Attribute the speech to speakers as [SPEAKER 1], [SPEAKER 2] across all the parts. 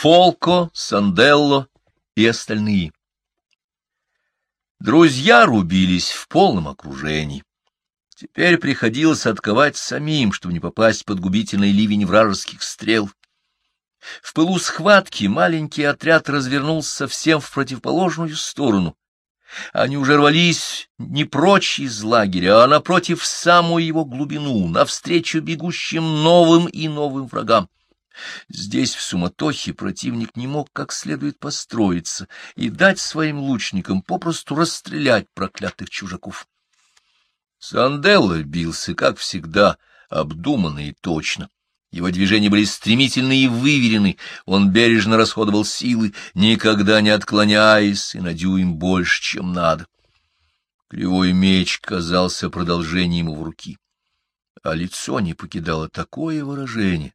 [SPEAKER 1] Фолко, Санделло и остальные. Друзья рубились в полном окружении. Теперь приходилось отковать самим, чтобы не попасть под губительный ливень вражеских стрел. В пылу схватки маленький отряд развернулся совсем в противоположную сторону. Они уже рвались не прочь из лагеря, а напротив самую его глубину, навстречу бегущим новым и новым врагам. Здесь в суматохе противник не мог как следует построиться и дать своим лучникам попросту расстрелять проклятых чужаков. Санделло бился, как всегда, обдуманно и точно. Его движения были стремительны и выверены, он бережно расходовал силы, никогда не отклоняясь и на дюйм больше, чем надо. Кривой меч казался продолжением его руки, а лицо не покидало такое выражение,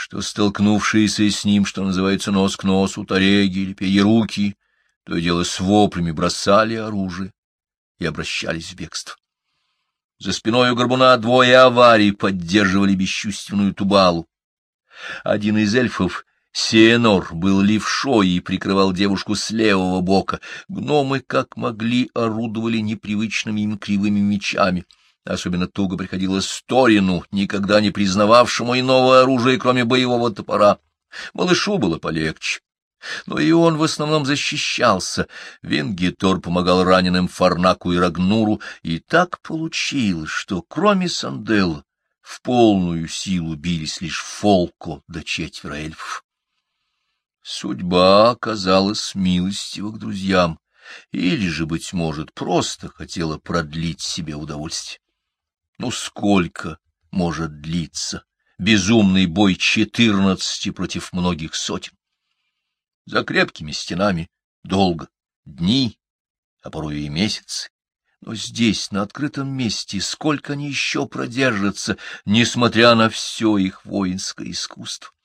[SPEAKER 1] что столкнувшиеся с ним, что называется, нос к носу, тареги или пееруки, то и дело с воплями бросали оружие и обращались в бегство. За спиной у горбуна двое аварий поддерживали бесчувственную тубалу. Один из эльфов, Сиенор, был левшой и прикрывал девушку с левого бока. Гномы, как могли, орудовали непривычными им кривыми мечами — Особенно туго приходилось Торину, никогда не признававшему иного оружия, кроме боевого топора. Малышу было полегче. Но и он в основном защищался. Венгитор помогал раненым Фарнаку и Рагнуру, и так получилось, что кроме Сандела в полную силу бились лишь Фолко до да четверо эльфов. Судьба оказалась милостива к друзьям, или же, быть может, просто хотела продлить себе удовольствие. Ну сколько может длиться безумный бой четырнадцати против многих сотен? За крепкими стенами долго, дни, а порой и месяцы. Но здесь, на открытом месте, сколько они еще продержатся, несмотря на все их воинское искусство? —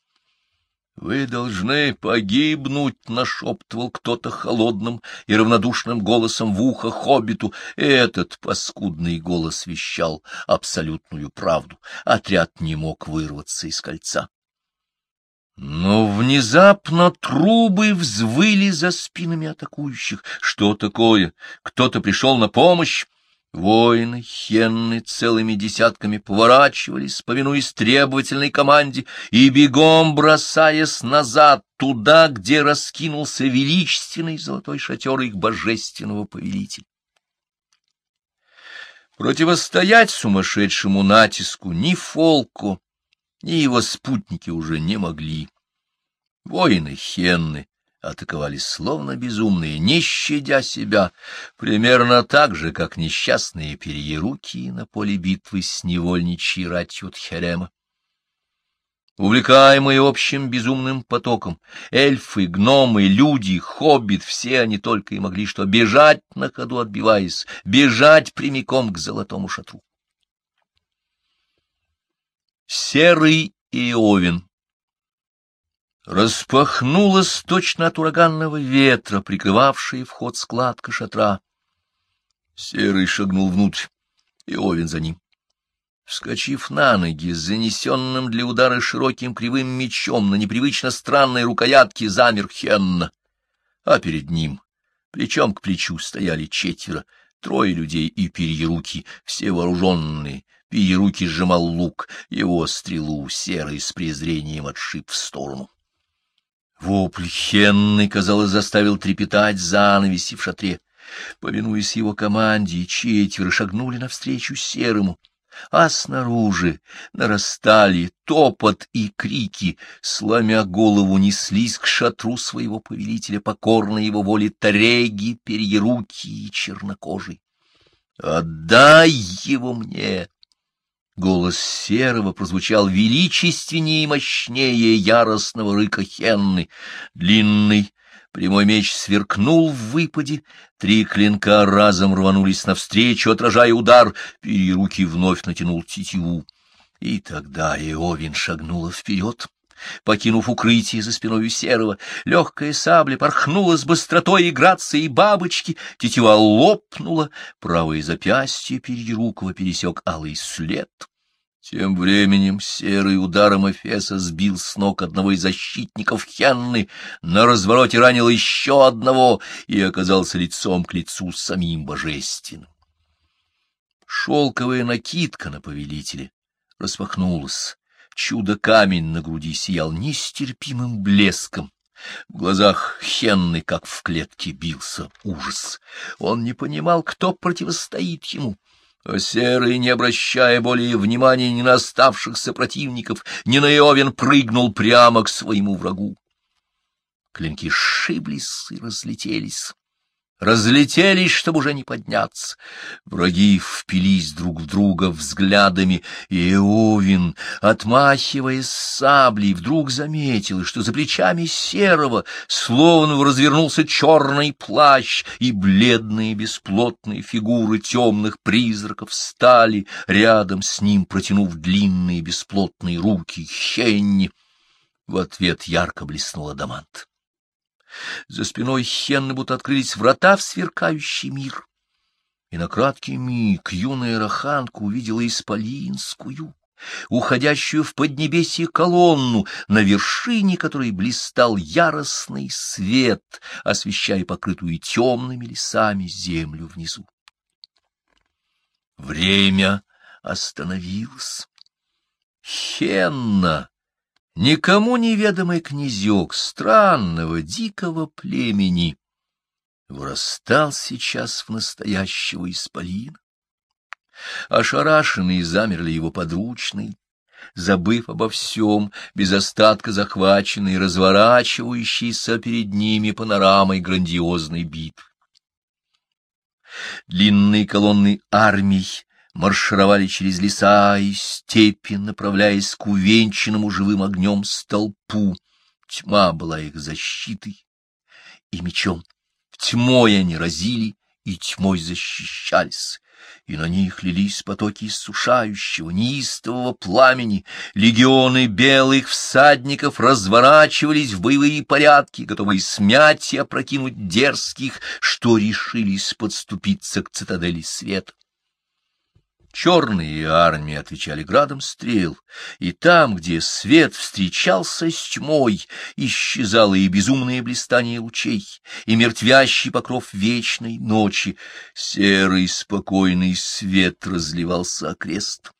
[SPEAKER 1] Вы должны погибнуть, — нашептывал кто-то холодным и равнодушным голосом в ухо хоббиту. Этот паскудный голос вещал абсолютную правду. Отряд не мог вырваться из кольца. Но внезапно трубы взвыли за спинами атакующих. Что такое? Кто-то пришел на помощь? Воины, хенны целыми десятками поворачивались, повинуясь требовательной команде, и бегом бросаясь назад, туда, где раскинулся величественный золотой шатер их божественного повелителя. Противостоять сумасшедшему натиску ни Фолку, ни его спутники уже не могли. Воины хенны атаковали словно безумные, не щадя себя, примерно так же, как несчастные перьеруки на поле битвы с невольничьей ратью Тхерема. Увлекаемые общим безумным потоком, эльфы, гномы, люди, хоббит, все они только и могли что бежать на ходу отбиваясь, бежать прямиком к золотому шатру. Серый и Овен Распахнулась точно от ураганного ветра, прикрывавшая вход складка шатра. Серый шагнул внутрь, и Овен за ним. Вскочив на ноги, с занесенным для удара широким кривым мечом на непривычно странной рукоятке замер Хенна, а перед ним, плечом к плечу, стояли четверо, трое людей и перьеруки, все вооруженные. Перьеруки сжимал лук, его стрелу серый с презрением отшиб в сторону. Вопль Хенны, казалось, заставил трепетать занавеси в шатре. Повинуясь его команде, четверо шагнули навстречу серому, а снаружи нарастали топот и крики, сломя голову неслись к шатру своего повелителя, покорно его воле тареги, перьеруки и чернокожий. «Отдай его мне!» Голос Серого прозвучал величественнее и мощнее яростного рыка Хенны. Длинный прямой меч сверкнул в выпаде, три клинка разом рванулись навстречу, отражая удар, переруки вновь натянул тетиву. И тогда Иовин шагнула вперед. Покинув укрытие за спиной серого, легкая сабля порхнула с быстротой и грацией бабочки, тетива лопнула, правое запястье Перьерукова пересек алый след. Тем временем серый ударом Эфеса сбил с ног одного из защитников Хенны, на развороте ранил еще одного и оказался лицом к лицу с самим божественным. Шелковая накидка на повелителе распахнулась. Чудо-камень на груди сиял нестерпимым блеском. В глазах Хенны, как в клетке, бился ужас. Он не понимал, кто противостоит ему. А Серый, не обращая более внимания ни на оставшихся противников, ни на Иовен, прыгнул прямо к своему врагу. Клинки сшиблись и разлетелись разлетелись, чтобы уже не подняться. Враги впились друг в друга взглядами, и Эовин, отмахиваясь саблей, вдруг заметил, что за плечами серого словно развернулся черный плащ, и бледные бесплотные фигуры темных призраков стали рядом с ним, протянув длинные бесплотные руки Хенни. В ответ ярко блеснул адамант. За спиной Хенны будто открылись врата в сверкающий мир. И на краткий миг юная Раханка увидела Исполинскую, уходящую в поднебесье колонну, на вершине которой блистал яростный свет, освещая покрытую темными лесами землю внизу. Время остановилось. Хенна Никому неведомый князек странного дикого племени вырастал сейчас в настоящего исполина. Ошарашенные замерли его подручные, забыв обо всем, без остатка захваченные, разворачивающиеся перед ними панорамой грандиозной битвы. Длинные колонны армий маршировали через леса и степи, направляясь к увенчанному живым огнем столпу. Тьма была их защитой и мечом. Тьмой они разили и тьмой защищались, и на них лились потоки иссушающего, неистового пламени. Легионы белых всадников разворачивались в боевые порядки, готовые смять и опрокинуть дерзких, что решились подступиться к цитадели света. Черные армии отвечали градом стрел, и там, где свет встречался с тьмой, исчезало и безумное блистание лучей, и мертвящий покров вечной ночи. Серый спокойный свет разливался окрест,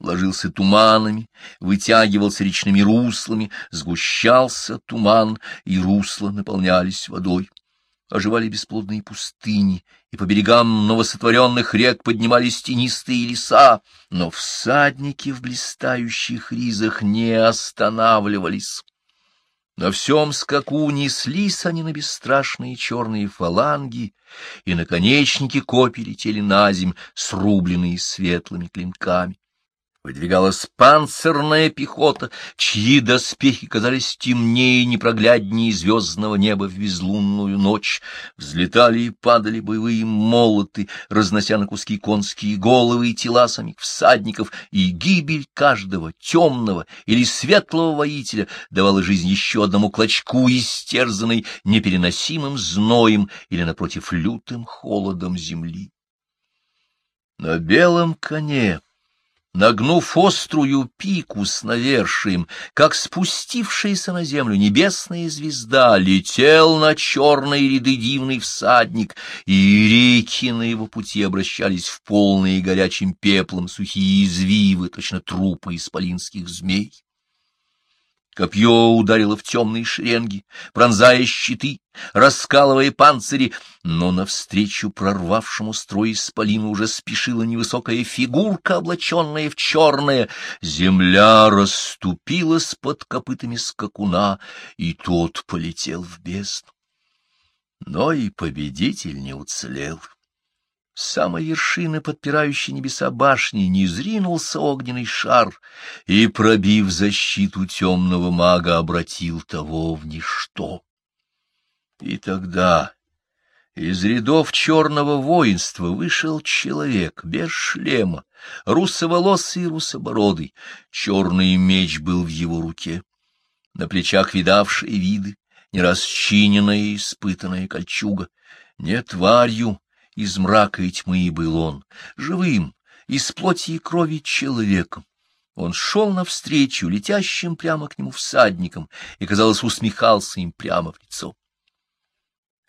[SPEAKER 1] ложился туманами, вытягивался речными руслами, сгущался туман, и русла наполнялись водой оживали бесплодные пустыни, и по берегам новосотворенных рек поднимались тенистые леса, но всадники в блистающих ризах не останавливались. На всем скаку неслись они на бесстрашные черные фаланги, и наконечники копий летели на земь, срубленные светлыми клинками. Выдвигалась панцирная пехота, чьи доспехи казались темнее и непрогляднее звездного неба в безлунную ночь. Взлетали и падали боевые молоты, разнося на куски конские головы и тела самих всадников, и гибель каждого темного или светлого воителя давала жизнь еще одному клочку, истерзанной непереносимым зноем или, напротив, лютым холодом земли. На белом коне нагнув острую пику с навершием, как спустившаяся на землю небесная звезда, летел на черные ряды дивный всадник, и реки на его пути обращались в полные горячим пеплом сухие извивы, точно трупы исполинских змей. Копье ударило в темные шеренги, пронзая щиты, раскалывая панцири, но навстречу прорвавшему строй исполина уже спешила невысокая фигурка, облаченная в черное. Земля расступилась под копытами скакуна, и тот полетел в бездну. Но и победитель не уцелел. С самой вершины, подпирающей небеса башни, не зринулся огненный шар и, пробив защиту темного мага, обратил того в ничто. И тогда из рядов черного воинства вышел человек без шлема, русоволосый и русобородый. Черный меч был в его руке, на плечах видавшие виды, нерасчиненная и испытанная кольчуга. Не тварью, из мрака и тьмы был он, живым, из плоти и крови человеком. Он шел навстречу летящим прямо к нему всадникам и, казалось, усмехался им прямо в лицо.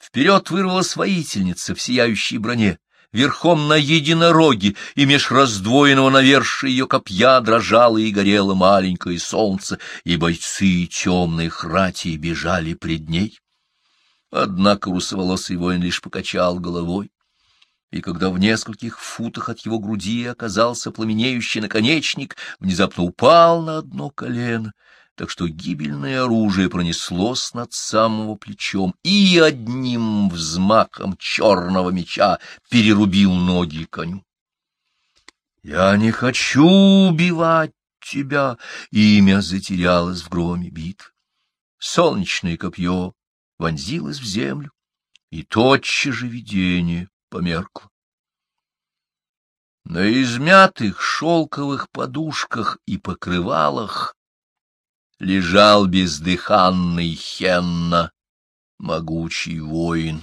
[SPEAKER 1] Вперед вырвалась воительница в сияющей броне, верхом на единороге, и меж раздвоенного навершия ее копья дрожало и горело маленькое солнце, и бойцы темной храти бежали пред ней. Однако русоволосый воин лишь покачал головой и когда в нескольких футах от его груди оказался пламенеющий наконечник, внезапно упал на одно колено, так что гибельное оружие пронеслось над самого плечом и одним взмахом черного меча перерубил ноги коню. «Я не хочу убивать тебя!» Имя затерялось в громе битв. Солнечное копье вонзилось в землю, и тотчас же видение померкло. На измятых шелковых подушках и покрывалах лежал бездыханный Хенна, могучий воин.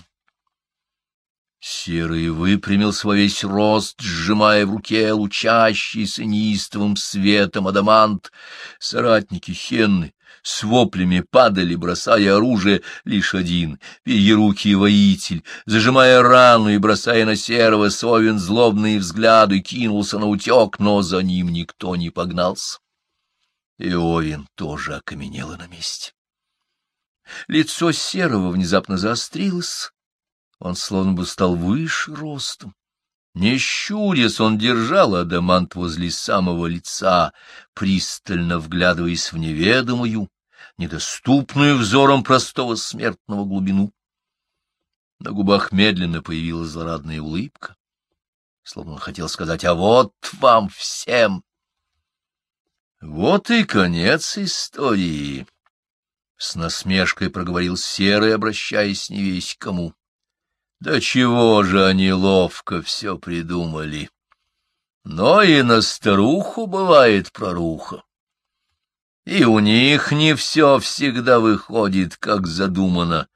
[SPEAKER 1] Серый выпрямился во весь рост, сжимая в руке лучащийся неистовым светом адамант. Соратники Хенны с воплями падали, бросая оружие, лишь один, перьерукий воитель, зажимая рану и бросая на серого совен злобные взгляды, кинулся на утек, но за ним никто не погнался. И Овен тоже окаменело на месте. Лицо серого внезапно заострилось, он словно бы стал выше ростом. Не щурясь, он держал адамант возле самого лица, пристально вглядываясь в неведомую, недоступную взором простого смертного глубину. На губах медленно появилась злорадная улыбка, словно он хотел сказать «А вот вам всем!» Вот и конец истории. С насмешкой проговорил Серый, обращаясь не к кому. Да чего же они ловко все придумали! Но и на старуху бывает проруха. И у них не все всегда выходит, как задумано.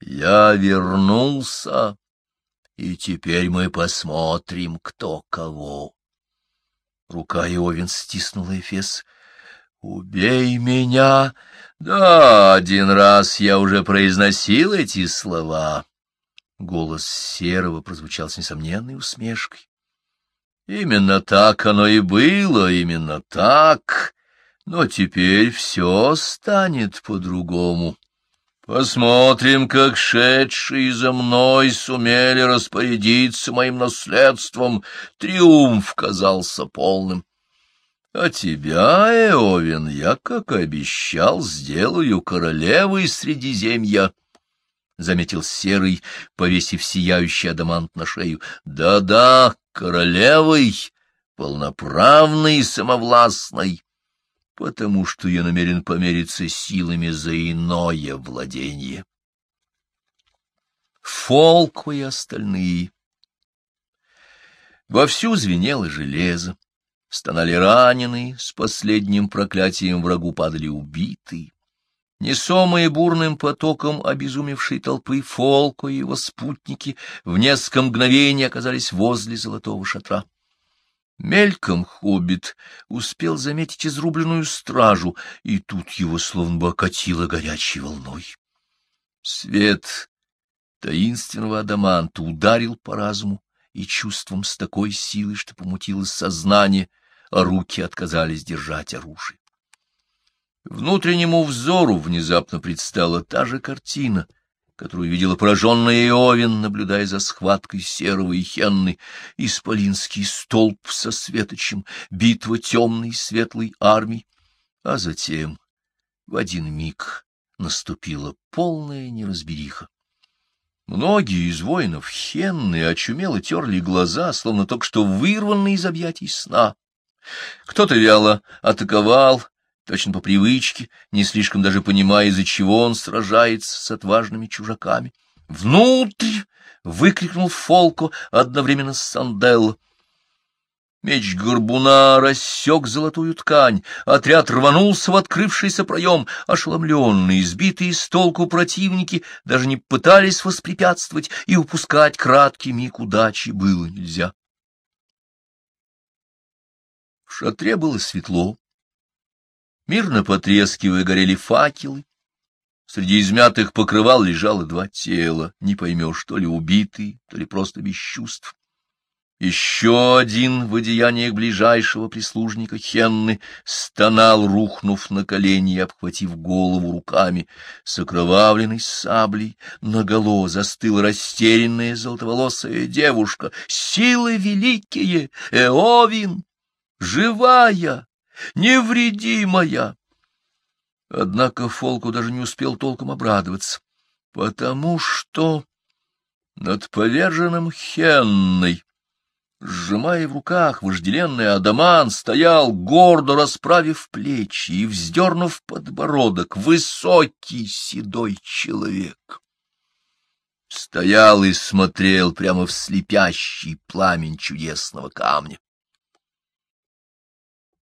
[SPEAKER 1] Я вернулся, и теперь мы посмотрим, кто кого. Рука Иовин стиснула Эфес. «Убей меня!» «Да, один раз я уже произносил эти слова». Голос Серого прозвучал с несомненной усмешкой. Именно так оно и было, именно так. Но теперь все станет по-другому. Посмотрим, как шедшие за мной сумели распорядиться моим наследством. Триумф казался полным. А тебя, Эовин, я, как обещал, сделаю королевой Средиземья. — заметил Серый, повесив сияющий адамант на шею. «Да — Да-да, королевой, полноправной и самовластной, потому что я намерен помериться силами за иное владение. Фолку и остальные. Вовсю звенело железо, стонали раненые, с последним проклятием врагу падали убитые. Несомые бурным потоком обезумевшей толпы Фолко и его спутники в несколько мгновений оказались возле золотого шатра. Мельком хоббит успел заметить изрубленную стражу, и тут его словно бы окатило горячей волной. Свет таинственного адаманта ударил по разуму и чувством с такой силой, что помутилось сознание, а руки отказались держать оружие. Внутреннему взору внезапно предстала та же картина, которую видела пораженная Иовин, наблюдая за схваткой серого и хенны, исполинский столб со светочем, битва темной и светлой армии, а затем в один миг наступила полная неразбериха. Многие из воинов хенны очумело терли глаза, словно только что вырванные из объятий сна. Кто-то вяло атаковал, точно по привычке, не слишком даже понимая, из-за чего он сражается с отважными чужаками. «Внутрь!» — выкрикнул Фолко одновременно с Санделло. Меч горбуна рассек золотую ткань, отряд рванулся в открывшийся проем, ошеломленные, сбитые с толку противники даже не пытались воспрепятствовать, и упускать краткий миг удачи было нельзя. В шатре было светло. Мирно потрескивая горели факелы. Среди измятых покрывал лежало два тела, не поймешь, то ли убитые, то ли просто без чувств. Еще один в одеяниях ближайшего прислужника Хенны стонал, рухнув на колени и обхватив голову руками. С окровавленной саблей наголо застыла растерянная золотоволосая девушка. Силы великие! Эовин! Живая! Невредимая! Однако Фолку даже не успел толком обрадоваться, потому что над поверженным Хенной Сжимая в руках вожделенный адаман, стоял, гордо расправив плечи и вздернув подбородок, высокий седой человек. Стоял и смотрел прямо в слепящий пламень чудесного камня.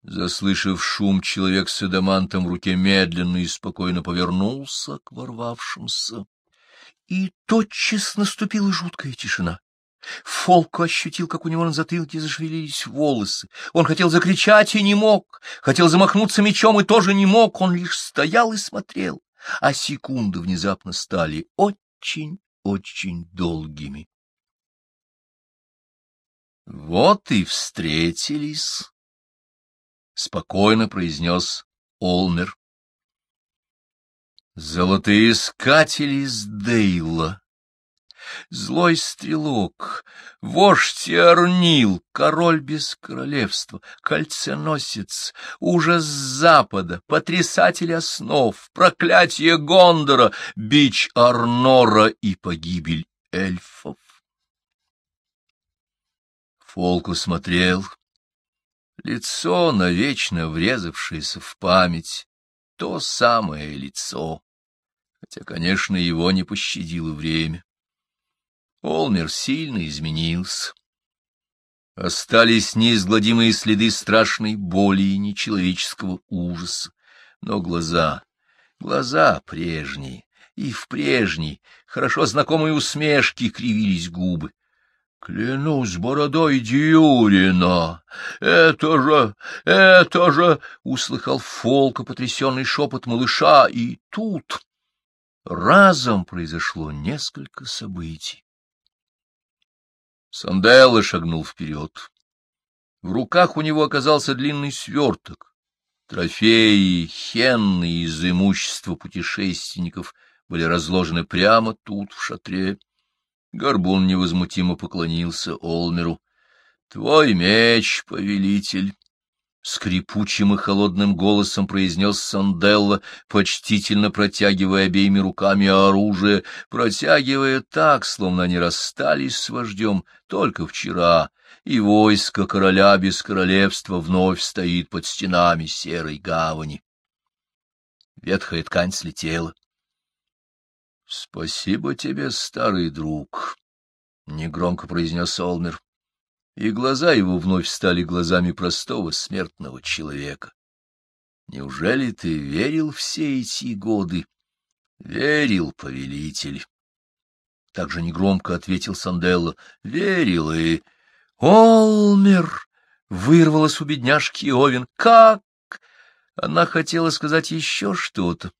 [SPEAKER 1] Заслышав шум, человек с адамантом в руке медленно и спокойно повернулся к ворвавшимся. И тотчас наступила жуткая тишина. Фолко ощутил, как у него на затылке зашевелились волосы. Он хотел закричать и не мог, хотел замахнуться мечом и тоже не мог, он лишь стоял и смотрел, а секунды внезапно стали очень-очень долгими. Вот и встретились, — спокойно произнес Олмер. Золотые искатели с Дейла злой стрелок, вождь Арнил, король без королевства, кольценосец, ужас запада, потрясатель основ, проклятие Гондора, бич Арнора и погибель эльфов. Фолку смотрел. Лицо, навечно врезавшееся в память, то самое лицо, хотя, конечно, его не пощадило время. Олмер сильно изменился. Остались неизгладимые следы страшной боли и нечеловеческого ужаса, но глаза, глаза прежние, и в прежней, хорошо знакомой усмешке кривились губы. «Клянусь бородой Дьюрина! Это же, это же!» — услыхал Фолка потрясенный шепот малыша, и тут разом произошло несколько событий. Санделло шагнул вперед. В руках у него оказался длинный сверток. Трофеи, хенны из имущества путешественников были разложены прямо тут, в шатре. Горбун невозмутимо поклонился Олмеру. — Твой меч, повелитель! Скрипучим и холодным голосом произнес Санделла, почтительно протягивая обеими руками оружие, протягивая так, словно они расстались с вождем только вчера, и войско короля без королевства вновь стоит под стенами серой гавани. Ветхая ткань слетела. — Спасибо тебе, старый друг, — негромко произнес Олмер и глаза его вновь стали глазами простого смертного человека. Неужели ты верил все эти годы? Верил, повелитель. Так же негромко ответил Санделло. Верил и... Олмер! Вырвалась у бедняжки Овен. Как? Она хотела сказать еще что-то.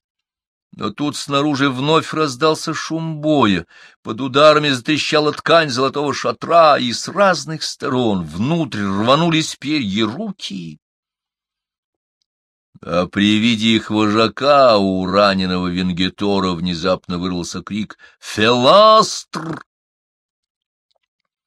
[SPEAKER 1] Но тут снаружи вновь раздался шум боя, под ударами затрещала ткань золотого шатра, и с разных сторон внутрь рванулись перья руки. А при виде их вожака у раненого Венгетора внезапно вырвался крик «Феластр!»